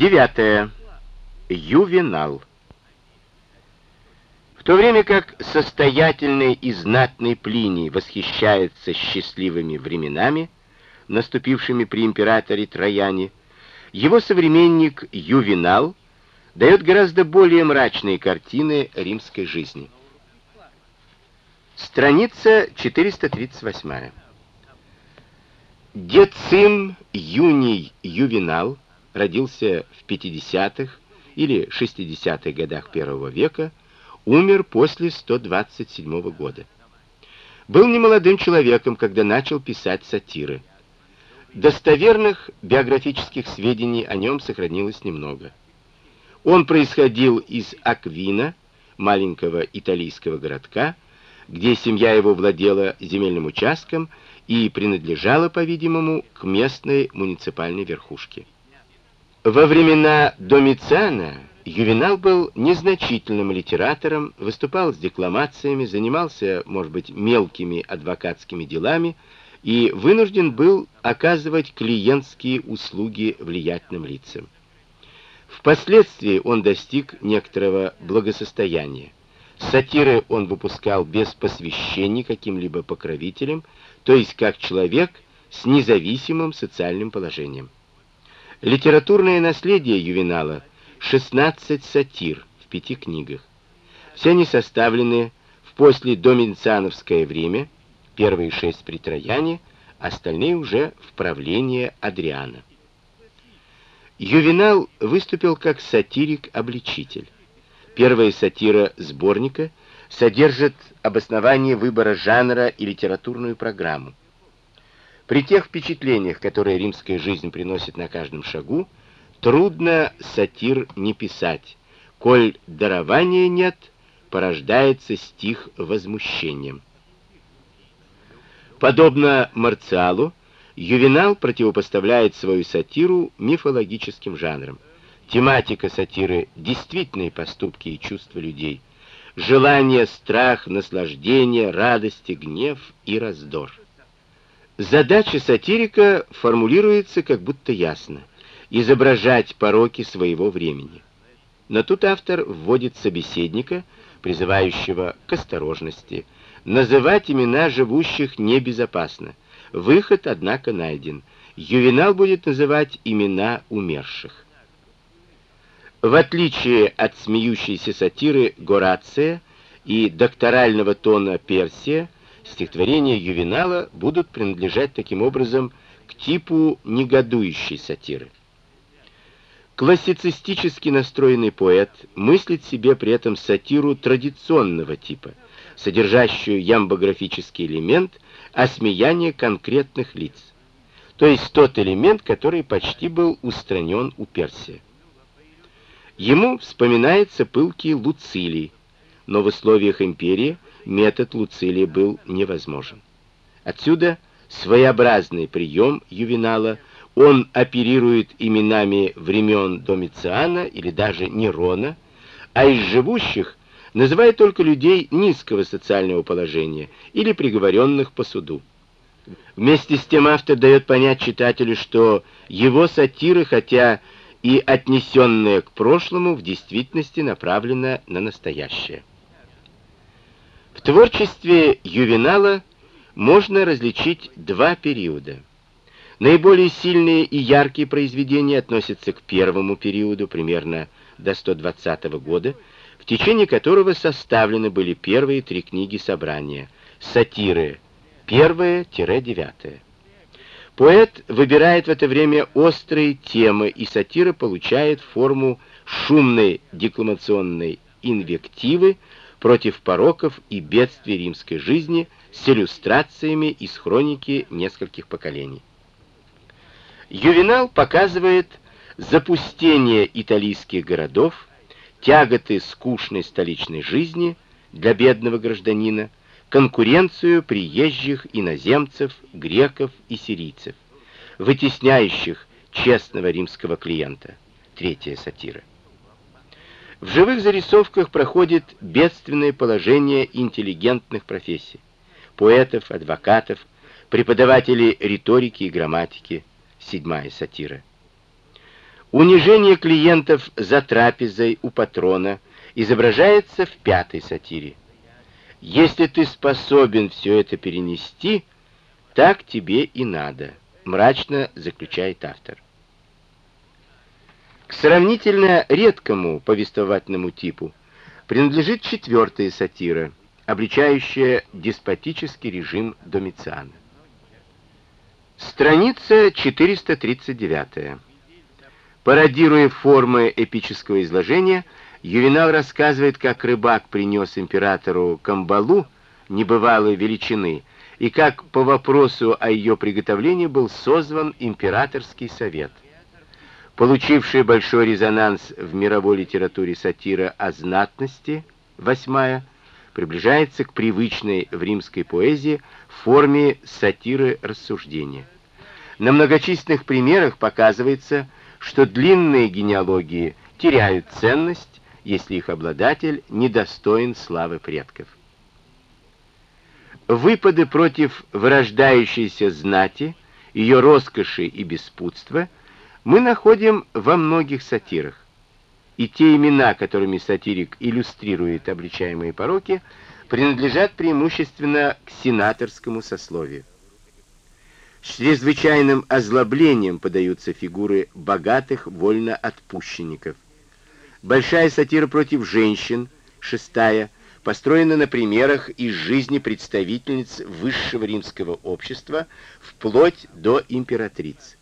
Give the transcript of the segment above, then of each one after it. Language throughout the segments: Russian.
Девятое. Ювенал. В то время как состоятельный и знатный Плиний восхищается счастливыми временами, наступившими при императоре Трояне, его современник Ювенал дает гораздо более мрачные картины римской жизни. Страница 438. Децим Юний Ювенал родился в 50-х или 60-х годах первого века, умер после 127 года. Был немолодым человеком, когда начал писать сатиры. Достоверных биографических сведений о нем сохранилось немного. Он происходил из Аквина, маленького итальянского городка, где семья его владела земельным участком и принадлежала, по-видимому, к местной муниципальной верхушке. Во времена Домициана Ювенал был незначительным литератором, выступал с декламациями, занимался, может быть, мелкими адвокатскими делами и вынужден был оказывать клиентские услуги влиятельным лицам. Впоследствии он достиг некоторого благосостояния. Сатиры он выпускал без посвящения каким-либо покровителям, то есть как человек с независимым социальным положением. Литературное наследие Ювенала — 16 сатир в пяти книгах. Все они составлены в последомициановское время, первые шесть при Трояне, остальные уже в правлении Адриана. Ювенал выступил как сатирик-обличитель. Первая сатира сборника содержит обоснование выбора жанра и литературную программу. При тех впечатлениях, которые римская жизнь приносит на каждом шагу, трудно сатир не писать. Коль дарования нет, порождается стих возмущением. Подобно Марциалу, Ювенал противопоставляет свою сатиру мифологическим жанрам. Тематика сатиры — действительные поступки и чувства людей, желание, страх, наслаждение, радости, гнев и раздор. Задача сатирика формулируется как будто ясно — изображать пороки своего времени. Но тут автор вводит собеседника, призывающего к осторожности. Называть имена живущих небезопасно. Выход, однако, найден. Ювенал будет называть имена умерших. В отличие от смеющейся сатиры Горация и докторального тона Персия, стихотворения Ювенала будут принадлежать таким образом к типу негодующей сатиры. Классицистически настроенный поэт мыслит себе при этом сатиру традиционного типа, содержащую ямбографический элемент осмеяния конкретных лиц, то есть тот элемент, который почти был устранен у Персия. Ему вспоминается пылкий Луцилий, но в условиях империи метод Луцилия был невозможен. Отсюда своеобразный прием Ювенала, он оперирует именами времен Домициана или даже Нерона, а из живущих называет только людей низкого социального положения или приговоренных по суду. Вместе с тем автор дает понять читателю, что его сатиры, хотя и отнесенное к прошлому в действительности направлено на настоящее. В творчестве Ювенала можно различить два периода. Наиболее сильные и яркие произведения относятся к первому периоду, примерно до 120 года, в течение которого составлены были первые три книги собрания «Сатиры» 1-9. Поэт выбирает в это время острые темы, и сатира получает форму шумной декламационной инвективы против пороков и бедствий римской жизни с иллюстрациями из хроники нескольких поколений. Ювенал показывает запустение итальянских городов, тяготы скучной столичной жизни для бедного гражданина, конкуренцию приезжих иноземцев, греков и сирийцев, вытесняющих честного римского клиента. Третья сатира. В живых зарисовках проходит бедственное положение интеллигентных профессий, поэтов, адвокатов, преподавателей риторики и грамматики, седьмая сатира. Унижение клиентов за трапезой у патрона изображается в пятой сатире. Если ты способен все это перенести, так тебе и надо, мрачно заключает автор. К сравнительно редкому повествовательному типу принадлежит четвертая сатира, обличающая деспотический режим Домициана. Страница 439. Пародируя формы эпического изложения, Ювенал рассказывает, как рыбак принес императору камбалу небывалой величины, и как по вопросу о ее приготовлении был созван императорский совет. Получившая большой резонанс в мировой литературе сатира о знатности, восьмая, приближается к привычной в римской поэзии форме сатиры рассуждения. На многочисленных примерах показывается, что длинные генеалогии теряют ценность, если их обладатель недостоин славы предков. Выпады против вырождающейся знати, ее роскоши и беспутства мы находим во многих сатирах. И те имена, которыми сатирик иллюстрирует обличаемые пороки, принадлежат преимущественно к сенаторскому сословию. С чрезвычайным озлоблением подаются фигуры богатых вольноотпущенников. Большая сатира против женщин, шестая, построена на примерах из жизни представительниц высшего римского общества вплоть до императриц.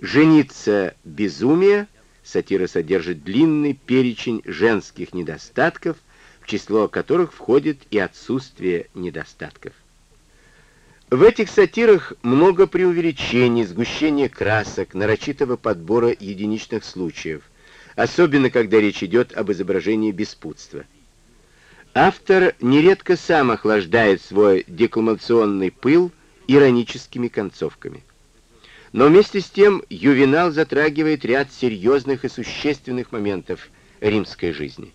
«Жениться безумие» сатира содержит длинный перечень женских недостатков, в число которых входит и отсутствие недостатков. В этих сатирах много преувеличений, сгущения красок, нарочитого подбора единичных случаев, особенно когда речь идет об изображении беспутства. Автор нередко сам охлаждает свой декламационный пыл ироническими концовками. Но вместе с тем Ювенал затрагивает ряд серьезных и существенных моментов римской жизни.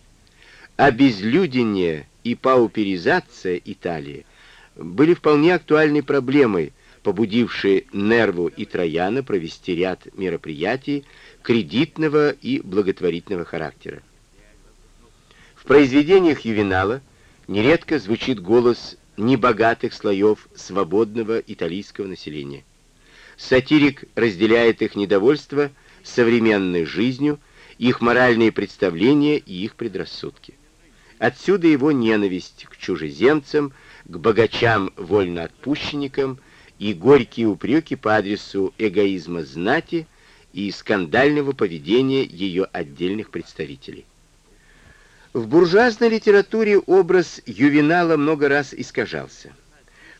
Обезлюдение и пауперизация Италии – были вполне актуальной проблемой, побудившей Нерву и Трояна провести ряд мероприятий кредитного и благотворительного характера. В произведениях Ювенала нередко звучит голос небогатых слоев свободного итальянского населения. Сатирик разделяет их недовольство современной жизнью, их моральные представления и их предрассудки. Отсюда его ненависть к чужеземцам, к богачам-вольноотпущенникам и горькие упреки по адресу эгоизма знати и скандального поведения ее отдельных представителей. В буржуазной литературе образ Ювенала много раз искажался.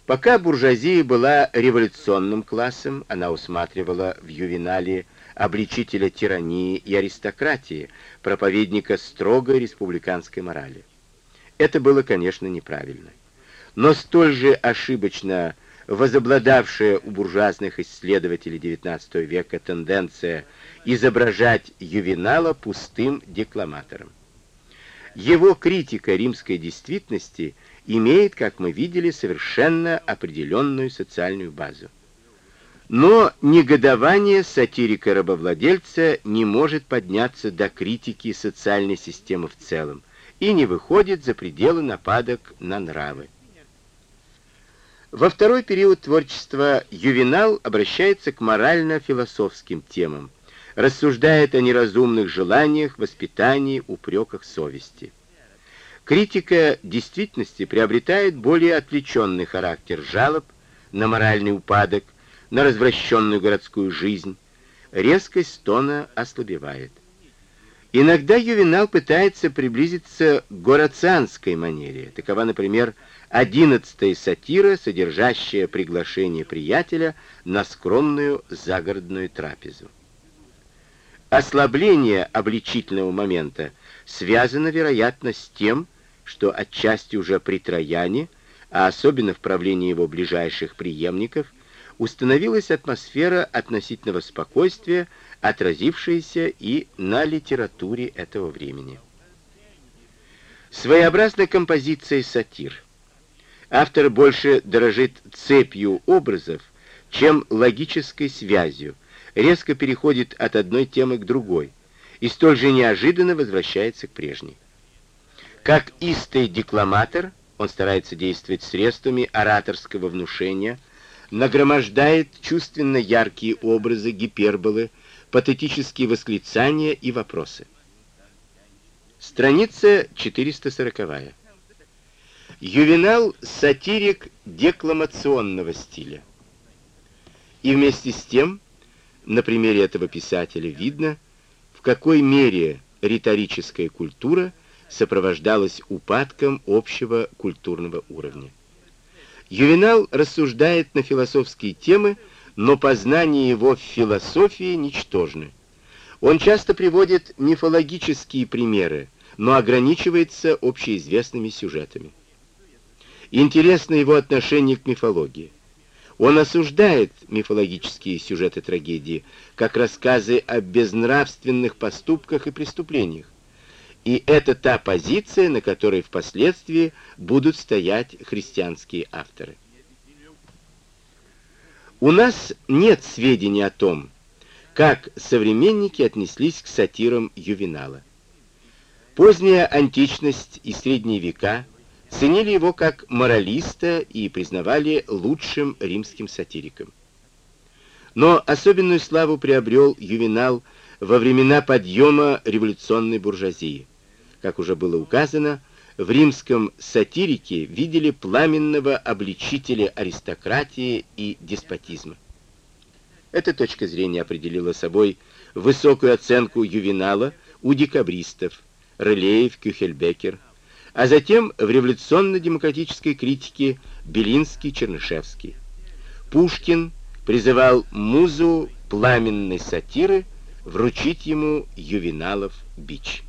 Пока буржуазия была революционным классом, она усматривала в Ювенале обличителя тирании и аристократии, проповедника строгой республиканской морали. Это было, конечно, неправильно но столь же ошибочно возобладавшая у буржуазных исследователей XIX века тенденция изображать Ювенала пустым декламатором. Его критика римской действительности имеет, как мы видели, совершенно определенную социальную базу. Но негодование сатирика-рабовладельца не может подняться до критики социальной системы в целом и не выходит за пределы нападок на нравы. Во второй период творчества Ювенал обращается к морально-философским темам, рассуждает о неразумных желаниях, воспитании, упреках совести. Критика действительности приобретает более отвлеченный характер жалоб на моральный упадок, на развращенную городскую жизнь. Резкость тона ослабевает. Иногда Ювенал пытается приблизиться к горацианской манере. Такова, например, одиннадцатая сатира, содержащая приглашение приятеля на скромную загородную трапезу. Ослабление обличительного момента связано, вероятно, с тем, что отчасти уже при Трояне, а особенно в правлении его ближайших преемников, установилась атмосфера относительного спокойствия, отразившаяся и на литературе этого времени. Своеобразная композиция сатир – Автор больше дорожит цепью образов, чем логической связью, резко переходит от одной темы к другой и столь же неожиданно возвращается к прежней. Как истый декламатор, он старается действовать средствами ораторского внушения, нагромождает чувственно яркие образы, гиперболы, патетические восклицания и вопросы. Страница 440. Ювенал — сатирик декламационного стиля. И вместе с тем, на примере этого писателя видно, в какой мере риторическая культура сопровождалась упадком общего культурного уровня. Ювенал рассуждает на философские темы, но познание его в философии ничтожны. Он часто приводит мифологические примеры, но ограничивается общеизвестными сюжетами. Интересно его отношение к мифологии. Он осуждает мифологические сюжеты трагедии, как рассказы о безнравственных поступках и преступлениях. И это та позиция, на которой впоследствии будут стоять христианские авторы. У нас нет сведений о том, как современники отнеслись к сатирам Ювенала. Поздняя античность и средние века ценили его как моралиста и признавали лучшим римским сатириком. Но особенную славу приобрел Ювенал во времена подъема революционной буржуазии. Как уже было указано, в римском сатирике видели пламенного обличителя аристократии и деспотизма. Эта точка зрения определила собой высокую оценку Ювенала у декабристов, Релеев, Кюхельбекер, а затем в революционно-демократической критике Белинский, Чернышевский. Пушкин призывал музу пламенной сатиры вручить ему Ювеналов бич.